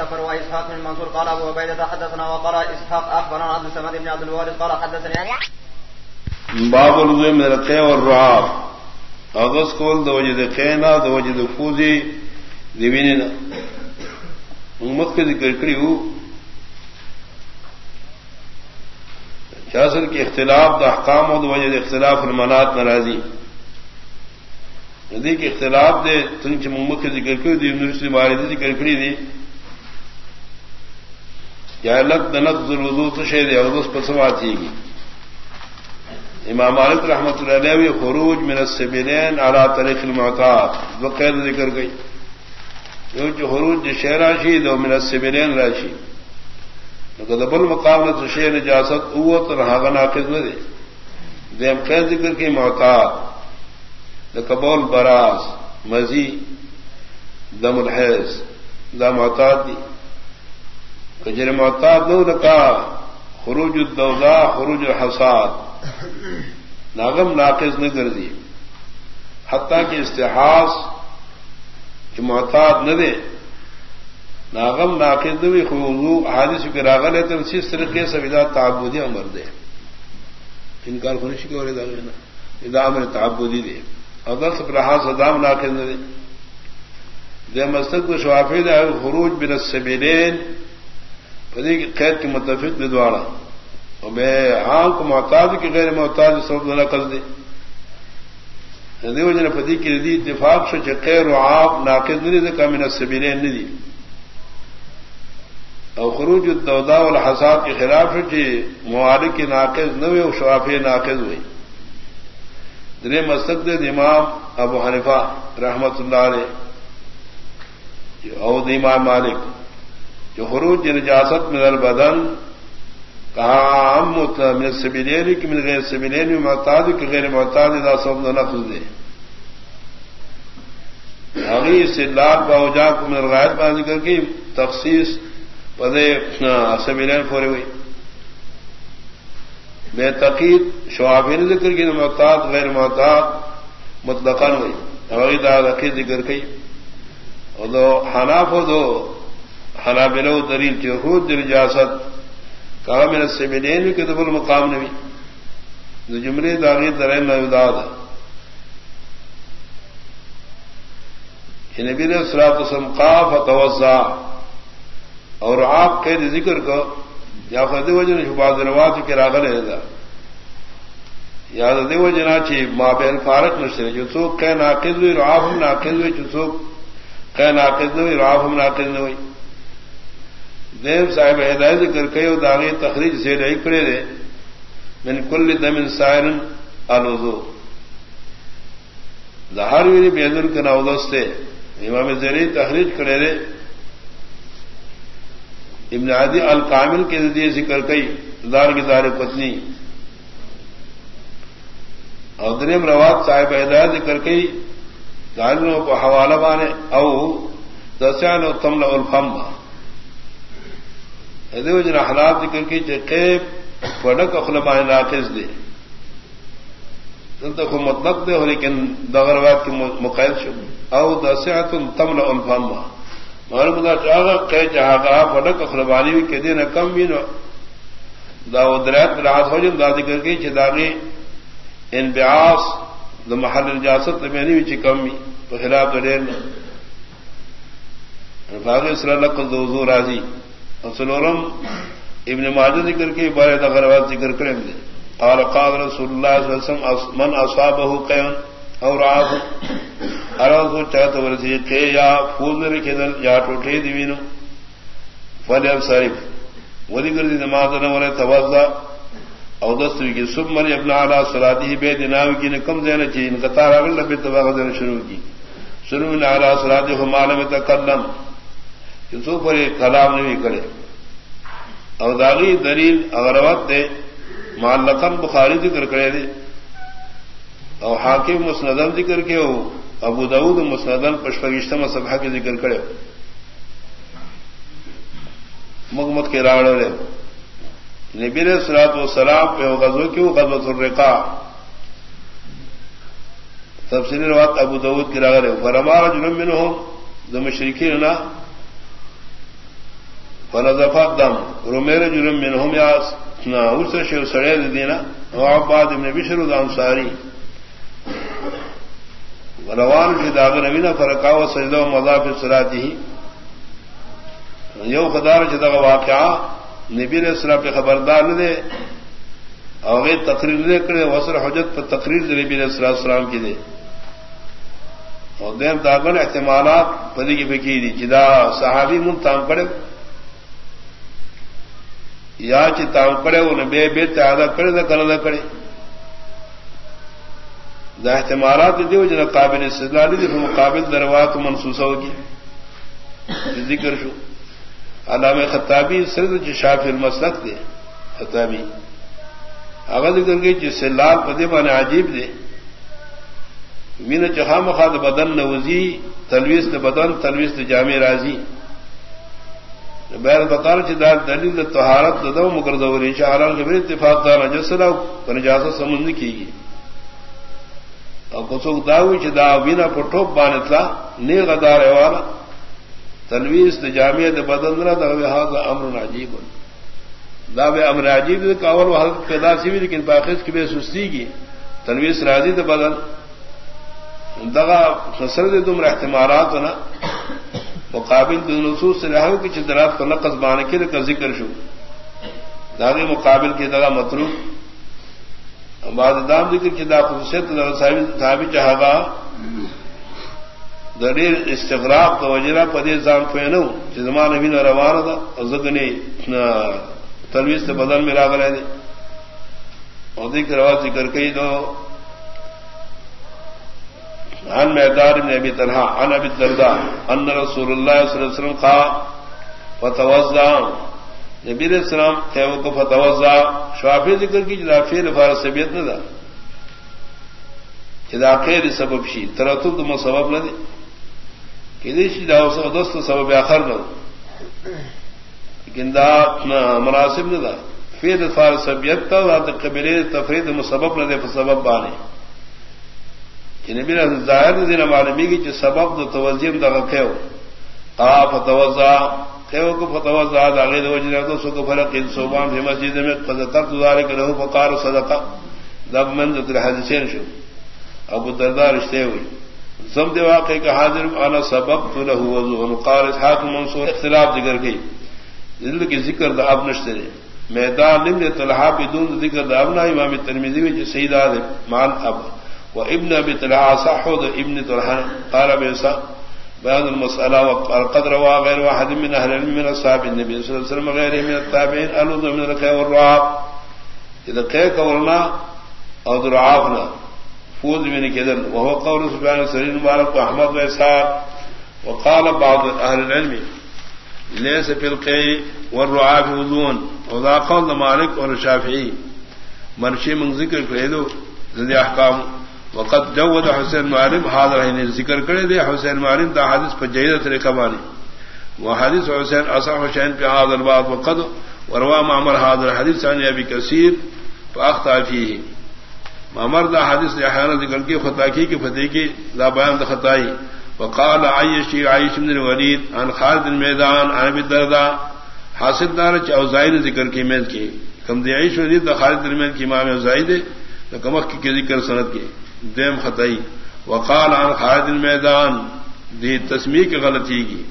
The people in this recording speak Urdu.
السفر وإسحاق بن منصور قال أبو عبيدة حدثنا وقرأ إسحاق أخبرنا عبد السمد بن عبد الوارث قال حدثني باب الوضوء من القيء والرعاب. اغس کول دو وجد قینا دو وجد فوزی. دیوینینا امت کے ذکر کری چاسر کے اختلاف دا احکام و دو وجد اختلاف المنات ناراضی ندی کے اختلاف دے تن چ محمد کے ذکر کری دی یونیورسٹی بارے دی ذکر کری دی. یا لگ دنق ضرور تو شہر اغس پسوا تھی گی امام مالک رحمت اللہ علیہ خروج من السبیلین علی طریق المعتاد. دو ذکر گئی. جو جو خروج شہر راشی دو من السبیلین راشی. دبل مقام نے تو شہر نجاست او تو رہا ناقص نہ دے دیم قید ذکر کی محتاط دا قبول براس مزی دم الحیض، دا محتاط دی. کجر محتاط نو لکا، خروج الدوزا، خروج الحساد. ناغم ناقص نہ کر دی حتیٰ کہ استحاص جو محتاط نہ دے. ناغم ناقص نہ بھی خوضو حادث کے راغل ہے تو اسی طریقے سے ودا تعبودی امر دے. انکار خنشی کے اور ادام نے تعبودی دے. اگر سب رہا سدام ناقص نہ دے. دے مستق کو شوافی دے خروج بن السبیلین. پدی کی قید کے متفق دے دوارا میں آم کو محتاج کی غیر محتاج سب نہ کر دے دیو جن پتی کی ردی اتفاق سے خیر و آپ ناقد نہیں دے کم سبیرے نہیں دی اور خروج الدودا والحساب کے خلاف جی معالک کی ناقد نہ ہوئے شواف ناقد ہوئی دن مستق امام ابو حنفا رحمت اللہ علیہ اور امام مالک. جو خروج نجاست میں البدن کہا من سبیلین کی من غیر سبیلین محتاج کی غیر محتاج دا سب نفذ دے۔ اگی سے لال باوجا کو من روایت بنا ذکر کی، تخصیص پدے سبیلین فورے ہوئی۔ بے تقید شوابین ذکر کی محتاط غیر محتاط مطلقاً ہوئی۔ اگی دا ذکر کی۔ اور دو حناف دو حنا بلو دلیل چہود دل جاست کہا میرے سیمینین بھی کتب المقام نبی جملے داغی درین نوداد نبی نے سرات وسلم قاف توزا اور آپ کے ذکر کو، یا فدی وجن شباد روات کے راغل ہے یا دیو جنا چی ماں بہن فارق نشر جو سوکھ کہ ناقد ہوئی راف ہم ناقد ہوئی، جو سوکھ کہ ناقد ہوئی راف ہم ناقد ہوئی. دیو صاحب ہدایت ذکر کئی داغی تخریج سے رہی کرے دے۔ من کل دم سائرن الوضو۔ دہار ویری بیدن کے نودس تھے امام زری تخریج کرے دے۔ ابن عادی الکامل کے ذریعے ذکر کئی۔ دار کی دار پتنی۔ اور دریم رواد صاحب ہدایت ذکر کئی داروں کو حوالہ بانے۔ او دسیان و تمل الفم۔ ادو جن حالات ذکر کی چیب پڑک اخلبان ناقص دے۔ تک مطلب دے ہو لیکن دغروات کی مقید شو او دسیا تم تمل الفاما معلوم دا چاہا کہ جہاں کا پڑک اخلبانی بھی کہ دینا کم بھی نو۔ دا درات راحت ہو جن دا ذکر کی چداغی ان بیاس دا محل الجاست میں نہیں بھی کم بھی۔ تو خلاف دے دیر باغ اسرا لقل دو حضور راضی۔ سلورم ابن ماجد ذکر کے بارے دغروات ذکر کریں گے۔ اور قال رسول اللہ صلی اللہ علیہ وسلم من اصابه قیون اور آپ اراد کو چاہتا ورسی کہ یا پھول میں رکھے دل یا ٹوٹے دیوینو فلی اب ودی کر دی نماز نہ ورے توضا او دستوی کی سب مری اپنا علا صلاتی بے دناوی کی نکم دینا چاہیے ان قطار اگر لبی تباغ شروع کی۔ شروع نے علا صلاتی ہم عالم تکلم۔ چسو پر کلام نہیں کرے. اور داغی دلیل اگر وقت دے معلقن بخاری ذکر کرے دے. اور حاکم مسندن ذکر کے ہو ابو دعود مسندن پشپگشتم سبھا کے ذکر کرے. مغمت کے راڑ رہے نبیر سرات و سلام پہ غزو کیوں؟ غزوت الرقا تفصیلی روات ابو دعود کی راغ رہے. فرمارا جنم من ہو دو مشرقی نہ فنظفت دم رومیر جرم منهم یاس نا اسر شو سڑے دینا. وعباد ابن بشر الانصاری روان کی داغ نبینا فرقا و سجدہ و مضاف صلاتی ہی یو خدار چدا واقعہ نبی علیہ السلام پہ خبردار نہ دے اور تقریر دے کرے وسر حجت پر تقریر دے نبی علیہ السلام کی دے. اور دیم داغن احتمالات پدی کی فکی دی جدا صحابی من تام پڑے یا چی تام پڑے وہ بے بے تعداد کرے نہ کرنا کرے۔ دا احتمالات دیو جنا قابل استدلالی دی مقابل دروات منسوسہ ہوگی ذکر شو۔ علامہ خطابی سرد جو شاف المسلک دے، خطابی۔ اگر ذکر گئی جس سے لال پدے مانے عجیب دے۔ مین چہا مخاد بدن نوزی، تلویز بدن، تلویز جامع راضی بیر بکار چدار دلیل تہارت ددو مگر دوری شاہران کے اتفاق دار جسلا پنجاس سمند کی گئی اور کسوک داوی چدا وینا پٹھوپ بانتلا نی غدار والا تلویز جامع بدن رہا دا امر عجیب دا بے امر عجیب کاول و حلق پیدا سی بھی لیکن باقی کی بے سستی کی تلویز راضی دا بدن۔ دغا فسر دے تم احتمالات نا۔ مقابل نصوص سے رہو کہ چدرات کو نقص بانے کے کا ذکر شو. داغے مقابل کی دگا مترو بعد دام ذکر کی دا خصوصیت صاحب چاہا دلیل استغراق کا وجرا پدے زام فینو زمان نبی نے روانہ تھا زگنی تلویز سے بدل میں راگ رہے اور دیکھ روا ذکر کئی دو عن میدار بن ابي طلحه عن ابي الدرداء، ان رسول الله صلى الله عليه وسلم قال، فتوضا. نبی علیہ السلام کہ کو فتوضا. شافعی ذکر کی جدا فعل فار سبیت نہ دا۔ جدا خیر سبب شی ترتب تو سبب نہ دے۔ کہ دیش دا اس دوست سبب اخر نہ لیکن دا مناسب نہ دا۔ فعل فار سبیت تا قبل تفرید مسبب نہ دے سبب بانے۔ یعنی نبی ظاہر دین معلومی کی جو سبب دو توجیم دا کھیو قا فتوزا کھیو کو فتوزا دا غیر وجہ دو سو کو فرق ان صوبان فی مسجد میں قد ترت ذلك له فقار صدقہ۔ دب من ذکر حدیثین شو۔ ابو دردار رشتے ہوئی۔ زم دے واقع کا حاضر انا سبب تو له وضو۔ قال اسحاق منصور اختلاف ذکر کی۔ دل کی ذکر دا اب نشتے میدان لم طلحہ بدون ذکر دا ابنا امام ترمذی میں جو سیدہ مان اب۔ وابن ابي طلحه صحود ابن طلحه، قال بيسا بيان المسألة والقدر وغير واحد من أهل العلم من أصحاب النبي صلى الله عليه وسلم غيره من التابعين. ألوذ من الخير والرعاب إذا قيك ورنا أو درعافنا فوز من كذن وهو قول سبحانه سرين مبارك وأحمد وإسحاق. وقال بعض أهل العلم، ليس في القي والرعاب وذون وذا قول مالك والشافعي. مرشي من ذكر كريدو ذي أحكامه وقت جود حسین معلم حاضر ہے ذکر کرے دے، حسین معلم دا حادث پر جید طریقہ مانی وہ حادث حسین اصح حسین پہ حاضر بات وقت وروا معمر حاضر حدیث عن ابی کثیر فاخطا فيه معمر دا حادث نے احیانا ذکر کی، خطا کی کہ فتح کی دا بیان دا خطائی وقال عائشی عائش بن الولید عن خالد المیدان عن ابی الدرداء۔ حاصل دار چ اوزائی نے ذکر کی، میل کی۔ کم دی عائش ولید دا خالد المیدان کی امام اوزائی دے کمک کی ذکر سند کی۔ دیم خطائی وقال عن خالد المیدان دی تسمی کی غلطی کی.